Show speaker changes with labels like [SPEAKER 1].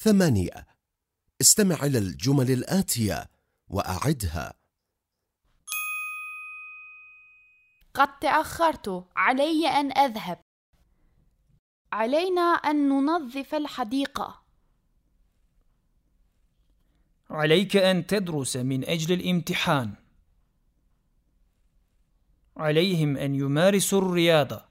[SPEAKER 1] ثمانية. استمع إلى الجمل الآتية وأعدها.
[SPEAKER 2] قد تأخرت علي أن أذهب. علينا أن ننظف الحديقة.
[SPEAKER 3] عليك أن تدرس من أجل الامتحان. عليهم أن يمارسوا الرياضة.